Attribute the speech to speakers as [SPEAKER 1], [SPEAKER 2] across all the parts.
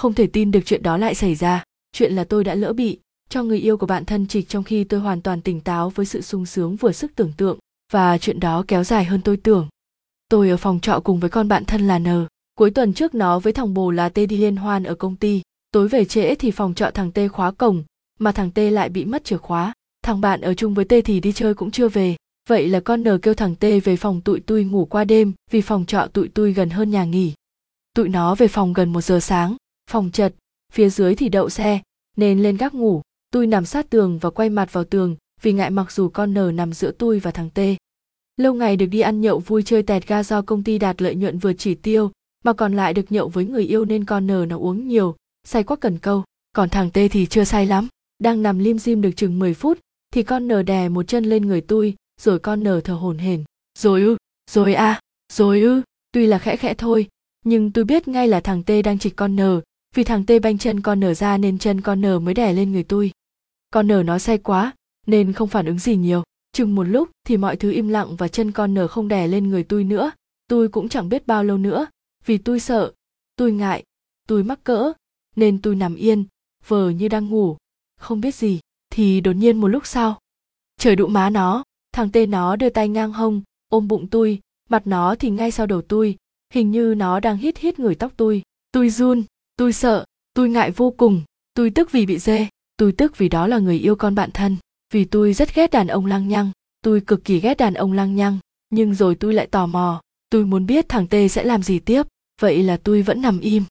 [SPEAKER 1] không thể tin được chuyện đó lại xảy ra. Chuyện là tôi đã lỡ bị, cho người yêu của bạn thân trịch trong khi tôi hoàn toàn tỉnh táo với sự sung sướng vừa sức tưởng tượng, và chuyện đó kéo dài hơn tôi tưởng. Tôi ở phòng trọ cùng với con bạn thân là n. Cuối tuần trước nó với thằng bồ là t đi liên hoan ở công ty. Tối về trễ thì phòng trọ thằng t khóa cổng, mà thằng t lại bị mất chìa khóa. Thằng bạn ở chung với t thì đi chơi cũng chưa về. Vậy là con n kêu thằng t về phòng tụi tui ngủ qua đêm, vì phòng trọ tụi tui gần hơn nhà nghỉ. Tụi nó về phòng gần một giờ sáng phòng chật phía dưới thì đậu xe nên lên gác ngủ. Tôi nằm sát tường và quay mặt vào tường vì ngại mặc dù con nờ nằm giữa tôi và thằng Tê. lâu ngày được đi ăn nhậu vui chơi tẹt ga do công ty đạt lợi nhuận vượt chỉ tiêu mà còn lại được nhậu với người yêu nên con nờ nó uống nhiều say quá cần câu. Còn thằng Tê thì chưa say lắm đang nằm lim dim được chừng 10 phút thì con nờ đè một chân lên người tôi rồi con nờ thở hổn hển. Rồi ư rồi a à, rồi ư. Tuy là khẽ khẽ thôi nhưng tôi biết ngay là thằng Tê đang trịch con nờ, vì thằng tê banh chân con nở ra nên chân con nở mới đè lên người tôi. Con nở nó say quá, nên không phản ứng gì nhiều. Chừng một lúc thì mọi thứ im lặng và chân con nở không đè lên người tôi nữa. Tôi cũng chẳng biết bao lâu nữa. Vì tôi sợ, tôi ngại, tôi mắc cỡ, nên tôi nằm yên, vờ như đang ngủ. Không biết gì, thì đột nhiên một lúc sau, trời đụ má nó. Thằng tê nó đưa tay ngang hông, ôm bụng tôi. Mặt nó thì ngay sau đầu tôi. Hình như nó đang hít hít người tóc tôi. Tôi run tôi sợ, tôi ngại vô cùng, tôi tức vì bị dê, tôi tức vì đó là người yêu con bạn thân, vì tôi rất ghét đàn ông lăng nhăng tôi cực kỳ ghét đàn ông lăng nhăng nhưng rồi tôi lại tò mò, tôi muốn biết thằng tê sẽ làm gì tiếp, vậy là tôi vẫn nằm im.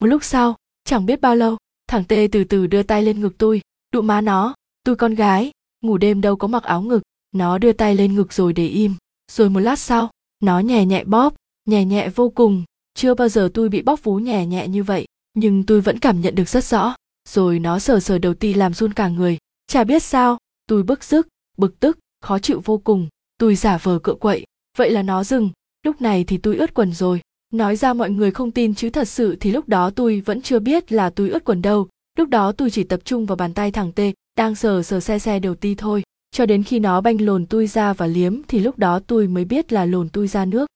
[SPEAKER 1] Một lúc sau, chẳng biết bao lâu, thằng tê từ từ đưa tay lên ngực tôi, đụ má nó, tôi con gái, ngủ đêm đâu có mặc áo ngực. Nó đưa tay lên ngực rồi để im. Rồi một lát sau, nó nhẹ nhẹ bóp, nhẹ nhẹ vô cùng, chưa bao giờ tôi bị bóp vú nhẹ nhẹ như vậy nhưng tôi vẫn cảm nhận được rất rõ, rồi nó sờ sờ đầu ti làm run cả người. Chả biết sao, tôi bức rức bực tức, khó chịu vô cùng. Tôi giả vờ cựa quậy, vậy là nó dừng, lúc này thì tôi ướt quần rồi. Nói ra mọi người không tin chứ thật sự thì lúc đó tôi vẫn chưa biết là tôi ướt quần đâu. Lúc đó tôi chỉ tập trung vào bàn tay thằng tê, đang sờ sờ xe xe đầu ti thôi. Cho đến khi nó banh lồn tôi ra và liếm thì lúc đó tôi mới biết là lồn tôi ra nước.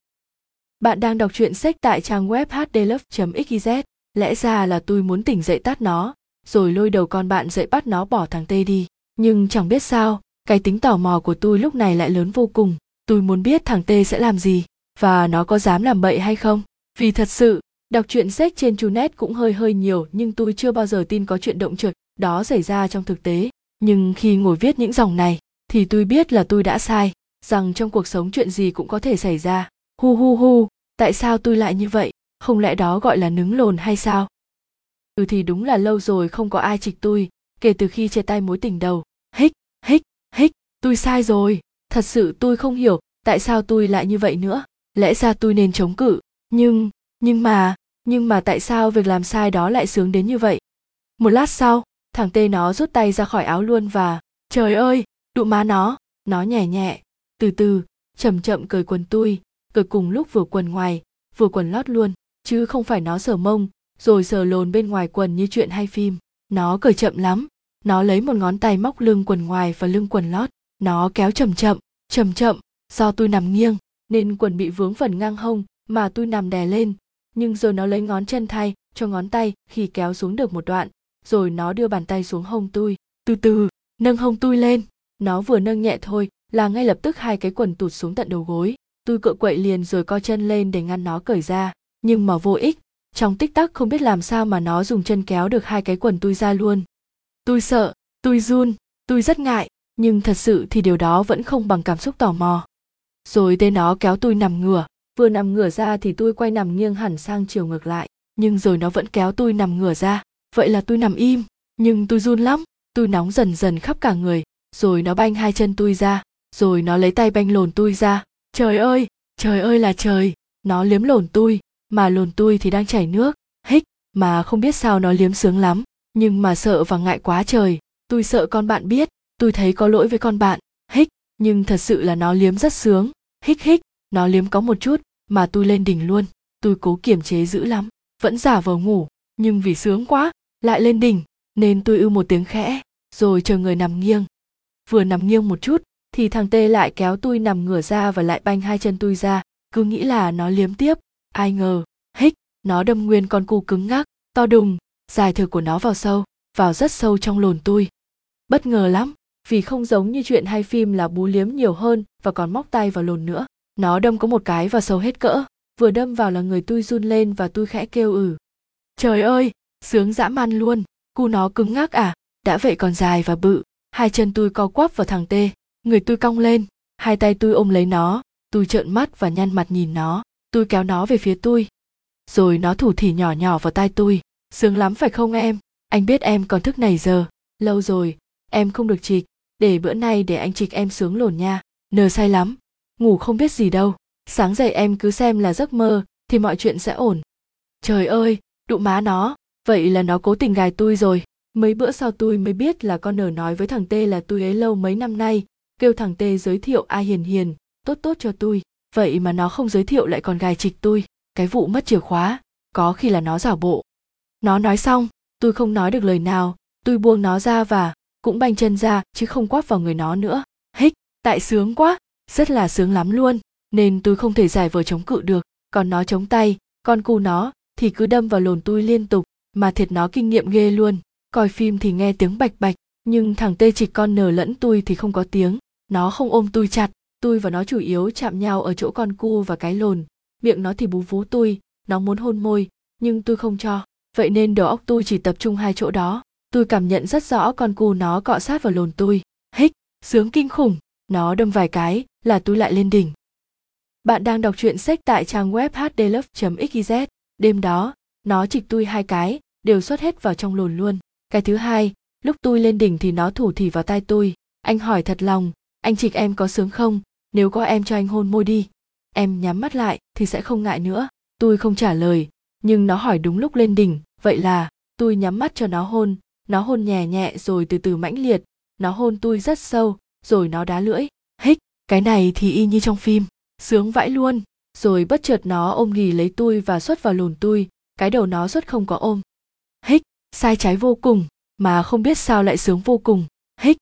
[SPEAKER 1] Bạn đang đọc truyện sách tại trang web hdlove.xyz lẽ ra là tôi muốn tỉnh dậy tát nó, rồi lôi đầu con bạn dậy bắt nó bỏ thằng tê đi. Nhưng chẳng biết sao, cái tính tò mò của tôi lúc này lại lớn vô cùng. Tôi muốn biết thằng tê sẽ làm gì, và nó có dám làm bậy hay không? Vì thật sự, đọc truyện sách trên chunet cũng hơi hơi nhiều, nhưng tôi chưa bao giờ tin có chuyện động trượt đó xảy ra trong thực tế. Nhưng khi ngồi viết những dòng này, thì tôi biết là tôi đã sai, rằng trong cuộc sống chuyện gì cũng có thể xảy ra. Hu hu hu, tại sao tôi lại như vậy? Không lẽ đó gọi là nứng lồn hay sao? Ừ thì đúng là lâu rồi không có ai trịch tôi, kể từ khi chia tay mối tình đầu. Hích hích hích, tôi sai rồi. Thật sự tôi không hiểu tại sao tôi lại như vậy nữa. Lẽ ra tôi nên chống cự. Nhưng nhưng mà nhưng mà tại sao việc làm sai đó lại sướng đến như vậy? Một lát sau, thằng tê nó rút tay ra khỏi áo luôn và, trời ơi, đụ má nó. Nó nhẹ nhẹ, từ từ, chậm chậm cởi quần tôi. Cởi cùng lúc vừa quần ngoài, vừa quần lót luôn chứ không phải nó sờ mông, rồi sờ lồn bên ngoài quần như chuyện hay phim. Nó cởi chậm lắm. Nó lấy một ngón tay móc lưng quần ngoài và lưng quần lót. Nó kéo chậm chậm chậm chậm, do tôi nằm nghiêng, nên quần bị vướng phần ngang hông mà tôi nằm đè lên. Nhưng rồi nó lấy ngón chân thay cho ngón tay khi kéo xuống được một đoạn, rồi nó đưa bàn tay xuống hông tôi. Từ từ, nâng hông tôi lên. Nó vừa nâng nhẹ thôi là ngay lập tức hai cái quần tụt xuống tận đầu gối. Tôi cựa quậy liền rồi co chân lên để ngăn nó cởi ra nhưng mà vô ích. Trong tích tắc không biết làm sao mà nó dùng chân kéo được hai cái quần tôi ra luôn. Tôi sợ tôi run tôi rất ngại, nhưng thật sự thì điều đó vẫn không bằng cảm xúc tò mò. Rồi tên nó kéo tôi nằm ngửa, vừa nằm ngửa ra thì tôi quay nằm nghiêng hẳn sang chiều ngược lại. Nhưng rồi nó vẫn kéo tôi nằm ngửa ra, vậy là tôi nằm im, nhưng tôi run lắm tôi nóng dần dần khắp cả người. Rồi nó banh hai chân tôi ra, rồi nó lấy tay banh lồn tôi ra. Trời ơi trời ơi là trời, nó liếm lồn tôi mà lồn tôi thì đang chảy nước. Hích, mà không biết sao nó liếm sướng lắm. Nhưng mà sợ và ngại quá trời. Tôi sợ con bạn biết, tôi thấy có lỗi với con bạn. Hích, nhưng thật sự là nó liếm rất sướng. Hích hích, nó liếm có một chút, mà tôi lên đỉnh luôn. Tôi cố kiềm chế dữ lắm. Vẫn giả vờ ngủ. Nhưng vì sướng quá, lại lên đỉnh, nên tôi ư một tiếng khẽ, rồi chờ người nằm nghiêng. Vừa nằm nghiêng một chút, thì thằng tê lại kéo tôi nằm ngửa ra và lại banh hai chân tôi ra. Cứ nghĩ là nó liếm tiếp ai ngờ, hích, nó đâm nguyên con cu cứng ngắc, to đùng, dài thừa của nó vào sâu, vào rất sâu trong lồn tôi bất ngờ lắm, vì không giống như chuyện hay phim là bú liếm nhiều hơn và còn móc tay vào lồn nữa. Nó đâm có một cái vào sâu hết cỡ, vừa đâm vào là người tôi run lên và tôi khẽ kêu ừ. Trời ơi, sướng dã man luôn, cu nó cứng ngắc à đã vậy còn dài và bự, hai chân tôi co quắp vào thằng tê. Người tôi cong lên, hai tay tôi ôm lấy nó tôi trợn mắt và nhăn mặt nhìn nó tôi kéo nó về phía tôi. Rồi nó thủ thỉ nhỏ nhỏ vào tai tôi. Sướng lắm phải không em? Anh biết em còn thức này giờ. Lâu rồi, em không được trịch. Để bữa nay để anh trịch em sướng lồn nha. Nờ say lắm. Ngủ không biết gì đâu. Sáng dậy em cứ xem là giấc mơ, thì mọi chuyện sẽ ổn. Trời ơi, đụ má nó. Vậy là nó cố tình gài tôi rồi. Mấy bữa sau tôi mới biết là con nở nói với thằng tê là tôi ấy lâu mấy năm nay. Kêu thằng tê giới thiệu ai hiền hiền, tốt tốt cho tôi vậy mà nó không giới thiệu lại còn gài trịch tôi, cái vụ mất chìa khóa, có khi là nó giả bộ. Nó nói xong, tôi không nói được lời nào, tôi buông nó ra và cũng banh chân ra, chứ không quắp vào người nó nữa. Hích, tại sướng quá, rất là sướng lắm luôn, nên tôi không thể giải vờ chống cự được. Còn nó chống tay, con cu nó, thì cứ đâm vào lồn tôi liên tục, mà thiệt nó kinh nghiệm ghê luôn. Coi phim thì nghe tiếng bạch bạch, nhưng thằng tê trịch con nở lẫn tôi thì không có tiếng. Nó không ôm tôi chặt tôi và nó chủ yếu chạm nhau ở chỗ con cu và cái lồn. Miệng nó thì bú vú tôi, nó muốn hôn môi, nhưng tôi không cho. Vậy nên đầu óc tôi chỉ tập trung hai chỗ đó. Tôi cảm nhận rất rõ con cu nó cọ sát vào lồn tôi. Hích, sướng kinh khủng. Nó đâm vài cái là tôi lại lên đỉnh. Bạn đang đọc truyện sách tại trang web hdlove.xyz đêm đó, nó chịch tôi hai cái, đều xuất hết vào trong lồn luôn. Cái thứ hai, lúc tôi lên đỉnh thì nó thủ thỉ vào tai tôi. Anh hỏi thật lòng anh trịch em có sướng không? Nếu có em cho anh hôn môi đi. Em nhắm mắt lại thì sẽ không ngại nữa. Tôi không trả lời, nhưng nó hỏi đúng lúc lên đỉnh. Vậy là, tôi nhắm mắt cho nó hôn. Nó hôn nhẹ nhẹ rồi từ từ mãnh liệt. Nó hôn tôi rất sâu, rồi nó đá lưỡi. Hích, cái này thì y như trong phim. Sướng vãi luôn. Rồi bất chợt nó ôm ghì lấy tôi và xuất vào lồn tôi. Cái đầu nó xuất không có ôm. Hích, sai trái vô cùng, mà không biết sao lại sướng vô cùng. Hích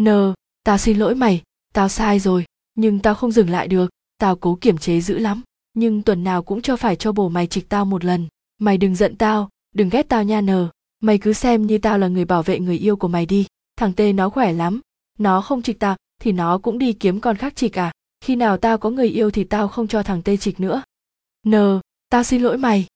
[SPEAKER 1] nờ tao xin lỗi mày, tao sai rồi, nhưng tao không dừng lại được. Tao cố kiểm chế dữ lắm, nhưng tuần nào cũng cho phải cho bổ mày trịch tao một lần. Mày đừng giận tao, đừng ghét tao nha nờ. Mày cứ xem như tao là người bảo vệ người yêu của mày đi. Thằng tê nó khỏe lắm, nó không trịch tao thì nó cũng đi kiếm con khác trịch à. Khi nào tao có người yêu thì tao không cho thằng tê trịch nữa. Nờ, tao xin lỗi mày.